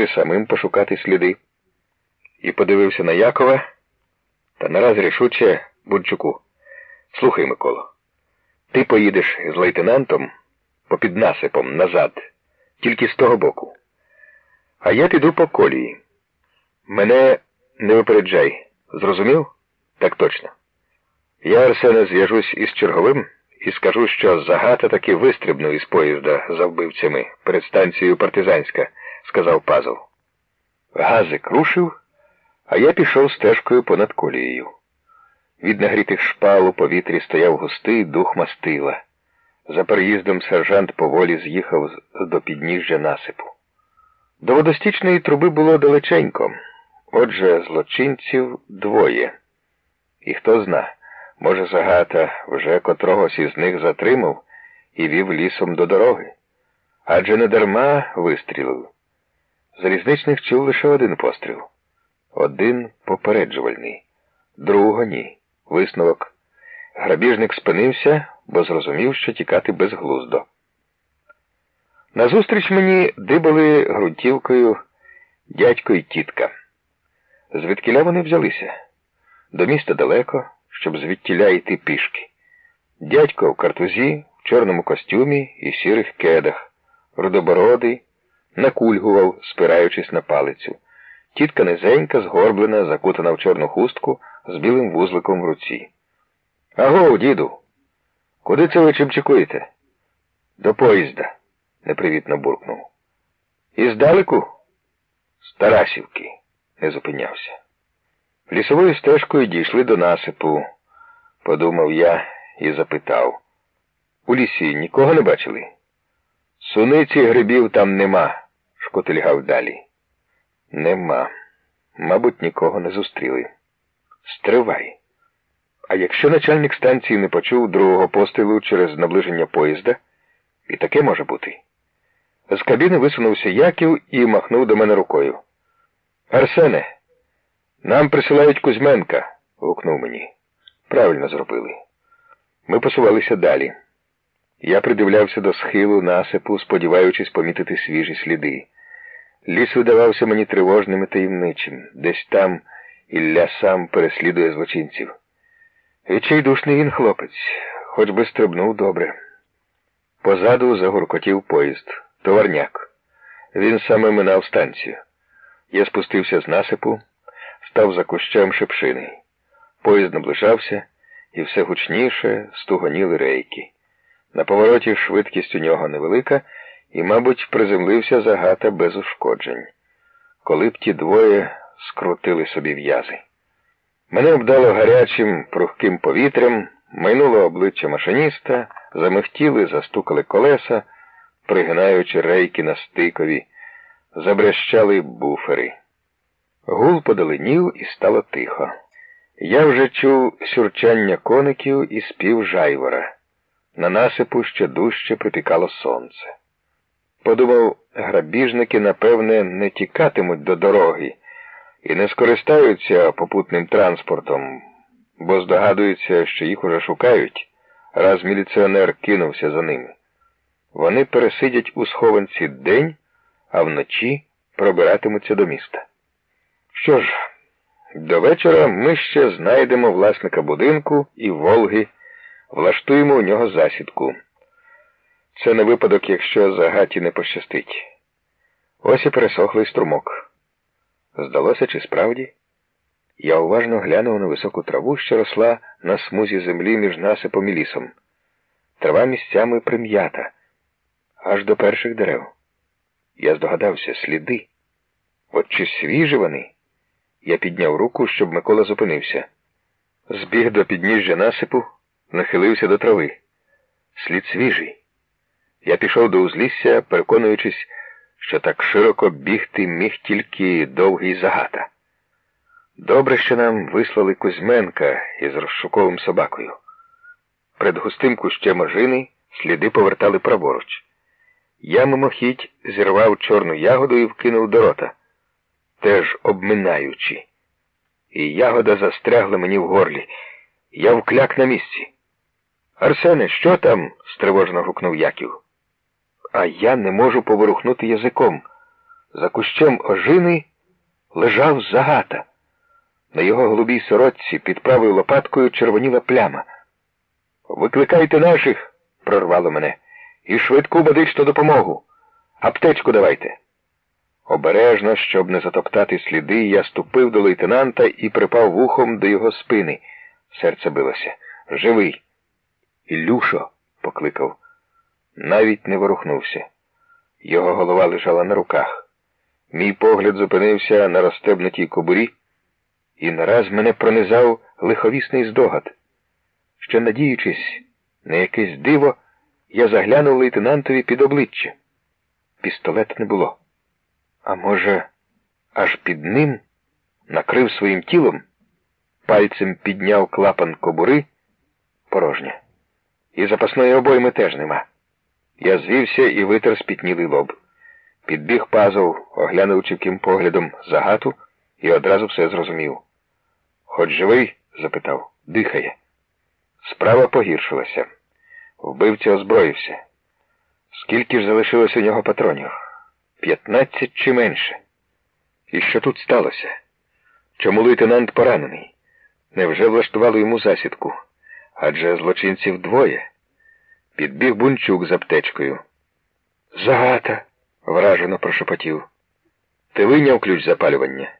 чи самим пошукати сліди. І подивився на Якова та нараз рішуче Бунчуку. Слухай, Миколо, ти поїдеш з лейтенантом попід насипом назад, тільки з того боку. А я піду по колії. Мене не випереджай. Зрозумів? Так точно. Я, Арсене, зв'яжусь із черговим і скажу, що загата таки вистрибнув із поїзда за вбивцями перед станцією Партизанська, сказав Пазов. Газик рушив, а я пішов стежкою понад колією. Від нагрітих шпал у повітрі стояв густий дух мастила. За переїздом сержант поволі з'їхав до підніжжя насипу. До водостічної труби було далеченько, отже, злочинців двоє. І хто зна, може, Загата вже котрогось із них затримав і вів лісом до дороги. Адже не дарма вистрілив. Залізничник чув лише один постріл. Один попереджувальний, другого ні. Висновок. Грабіжник спинився, бо зрозумів, що тікати безглуздо. Назустріч мені дибали грунтівкою дядько і тітка. Звідкіля вони взялися? До міста далеко, щоб звідтіля йти пішки. Дядько в картузі, в чорному костюмі і сірих кедах, рудобородий, накульгував, спираючись на палицю. Тітка низенька, згорблена, закутана в чорну хустку з білим вузликом в руці. Аго, діду, куди це ви чимчикуєте? До поїзда, непривітно буркнув. І здалеку? З Тарасівки, не зупинявся. Лісовою стежкою дійшли до насипу, подумав я і запитав. У лісі нікого не бачили? Суниці грибів там нема, шкотильгав далі. Нема. Мабуть, нікого не зустріли. Стривай. А якщо начальник станції не почув другого пострілу через наближення поїзда, і таке може бути. З кабіни висунувся Яків і махнув до мене рукою. Арсене, нам присилають Кузьменка, гукнув мені. Правильно зробили. Ми посувалися далі. Я придивлявся до схилу насипу, сподіваючись помітити свіжі сліди. Ліс видавався мені тривожним і таємничим. Десь там Ілля сам переслідує злочинців. Відчайдушний він хлопець, хоч би стрибнув добре. Позаду загуркотів поїзд, товарняк. Він саме минав станцію. Я спустився з насипу, став за кущем шепшини. Поїзд наближався, і все гучніше стугоніли рейки. На повороті швидкість у нього невелика, і, мабуть, приземлився загата без ушкоджень. Коли б ті двоє скрутили собі в'язи. Мене обдало гарячим, прухким повітрям, майнуло обличчя машиніста, замихтіли, застукали колеса, пригинаючи рейки на стикові, забрящали буфери. Гул подаленів і стало тихо. Я вже чув сюрчання коників і спів жайвора. На насипу ще дужче припікало сонце. Подумав, грабіжники, напевне, не тікатимуть до дороги і не скористаються попутним транспортом, бо здогадуються, що їх уже шукають, раз міліціонер кинувся за ними. Вони пересидять у схованці день, а вночі пробиратимуться до міста. Що ж, до вечора ми ще знайдемо власника будинку і Волги, влаштуємо у нього засідку. Це не випадок, якщо загаті не пощастить. Ось і пересохлий струмок. Здалося, чи справді? Я уважно глянув на високу траву, що росла на смузі землі між насипом і лісом. Трава місцями прим'ята, аж до перших дерев. Я здогадався, сліди. От чи свіжі вони? Я підняв руку, щоб Микола зупинився. Збіг до підніжжя насипу, нахилився до трави. Слід свіжий. Я пішов до узлісся, переконуючись, що так широко бігти міг тільки довгий загата. Добре, що нам вислали Кузьменка із розшуковим собакою. Перед густим кущем ожини сліди повертали праворуч. Я мимохідь зірвав чорну ягоду і вкинув до рота, теж обминаючи. І ягода застрягла мені в горлі. Я вкляк на місці. Арсене, що там? стривожно гукнув Яків. А я не можу поворухнути язиком. За кущем ожини лежав загата. На його голубій сорочці під правою лопаткою червоніла пляма. Викликайте наших, прорвало мене, і швидку медичну допомогу. Аптечку давайте. Обережно, щоб не затоптати сліди, я ступив до лейтенанта і припав вухом до його спини. Серце билося. Живий. Ілюшо, покликав. Навіть не ворухнувся. Його голова лежала на руках. Мій погляд зупинився на розстебнутій кобурі, і нараз мене пронизав лиховісний здогад. Що, надіючись на якесь диво, я заглянув лейтенантові під обличчя. Пістолет не було. А може, аж під ним накрив своїм тілом, пальцем підняв клапан кобури порожня. І запасної обойми теж нема. Я звівся і витер спітнілий лоб. Підбіг пазов, оглянув чіпким поглядом загату, і одразу все зрозумів. Хоч живий? запитав, дихає. Справа погіршилася. Вбивця озброївся. Скільки ж залишилось у нього патронів? П'ятнадцять чи менше. І що тут сталося? Чому лейтенант поранений? Невже влаштували йому засідку? Адже злочинців двоє. Підбіг бунчук з аптечкою. Загата, вражено прошепотів. Ти вийняв ключ запалювання?